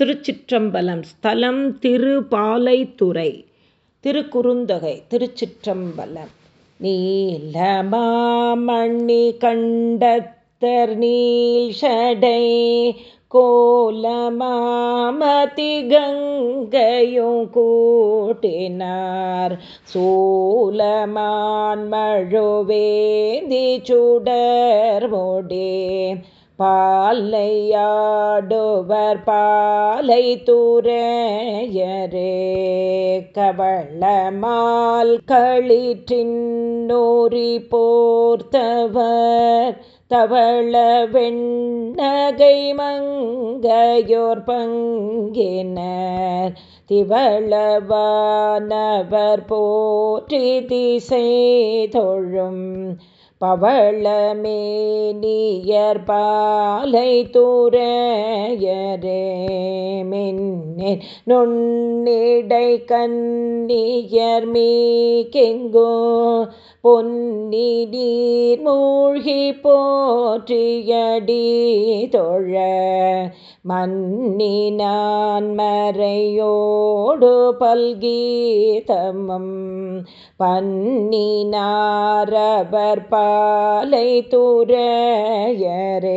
திருச்சிற்றம்பலம் ஸ்தலம் திருபாலைத்துறை திருக்குறுந்தொகை திருச்சிற்றம்பலம். நீலமாமணி கண்டத்தர் நீல் ஷடை கோலமாமதி கங்கையும் கூட்டினார். சூலமான் மழுவேந்தி சுடர் மொடே பாலையாடுவர் பாலை தூரையரே. கவளமால் களிற்றின் நூறி போர்த்தவர் தவள வெண்ணகை மங்கையோர் பங்கினர். திவளவானவர் போற்றி திசை தொழும் பவளமேனியர் பாலை தூரையரே மின்னின் நுண்ணிடை கன்னியர் மீக்கெங்கோ பொன்னி நீர் மூழ்கி போற்றியடி தொழ மன்னினான் மறையோடு பல்கீதமும். பன்னினாரவர் பாலை துறையரே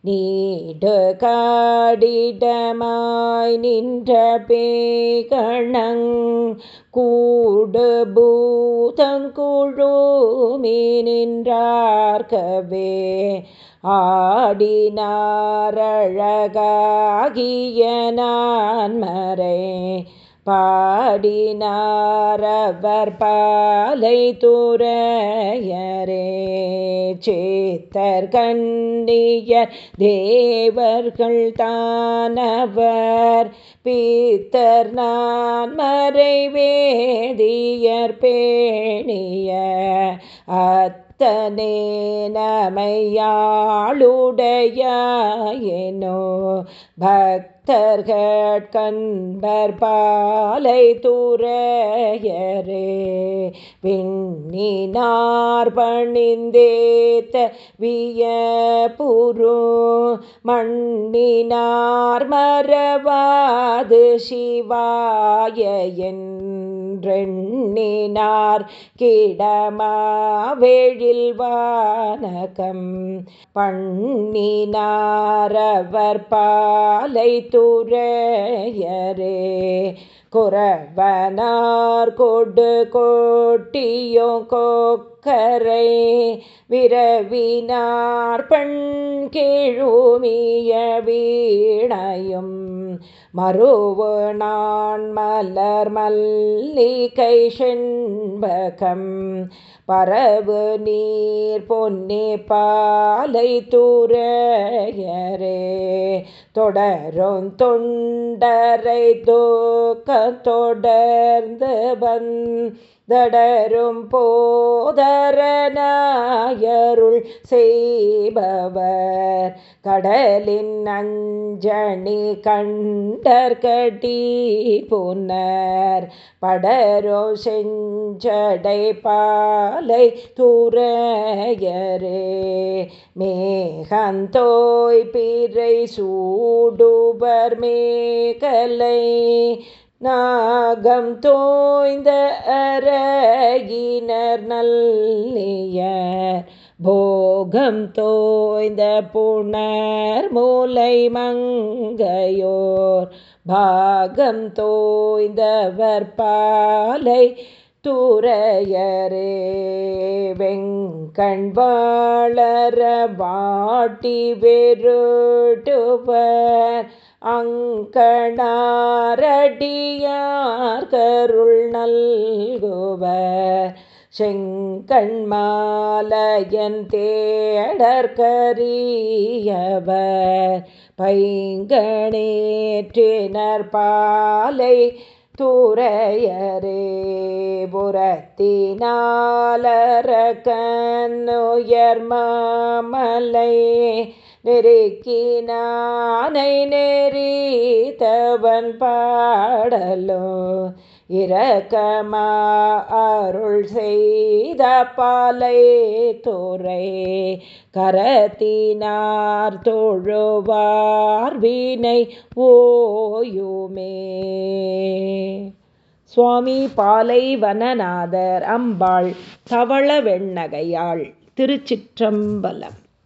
நீடு காடிடமாய் நின்ற பேகணங் கூடுபூதங்குழுமி நின்றார்கவே ஆடினாரழகாகிய நான் மறை. பாடினாரவர் பாலை துறையரே சேத்தர் கண்ணியர் தேவர்கள் தானவர் பீத்தர் நான் மறைவேதியர் பேணிய அத்தனே நமையாளுடையனோ பக்தர்கண்பர் பாலை துறையரே விண்ணினார் பணிந்தேத்த வியபுரு மண்ணினார் மரவாது சிவாய என்றெண்ணினார் கிடமாவெழில் வானகம் பண்ணினாரவர் பாலை துறையரே. குறவனார் கொடு கோட்டியோ கொக்கரை விரவினார். பண் கீழுமிய வீணையும் மறுவு நான் மலர் மல்லிகை செண்பகம். பரவு நீர் பொன்னே பாலை தூரையரே. தொடரும் தொண்டரை தூக்க தொடர்ந்து வந்தடரும் போதரநாயருள் செய்பவர். கடலின் நஞ்சணி கண்டர்கடி புனர் படரோ செஞ்சடை மாலை துறையரே மேகந்தோய் பிறை சூடுபர் மேகலை நாகம் தோய்ந்த அரகினர் நல்லியர் போகம் தோய்ந்த புனர் மூலை மங்கையோர் பாகம் தோய்ந்தவர் பாலை துறையரே வெங்கண்வாளர வாட்டி வெருட்டுவர் அங்கணாரடியார் கருள் நல்குவர். செங்கண்மாலையன் தேடற்கரியவர் பைங்கணேற்றினர் பாலை துறையரே புறத்தினாலர கண்ணுயர் மாமலை நெருக்கினானை நெறித்தவன் பாடலோ இரக்கமா அருள் செய்த பாலை துறை கரத்தினார் தொழுவார் வீணை ஓயுமே. சுவாமி பாலை வனநாதர் அம்பாள் தவள வெண்ணகையாள் திருச்சிற்றம்பலம்.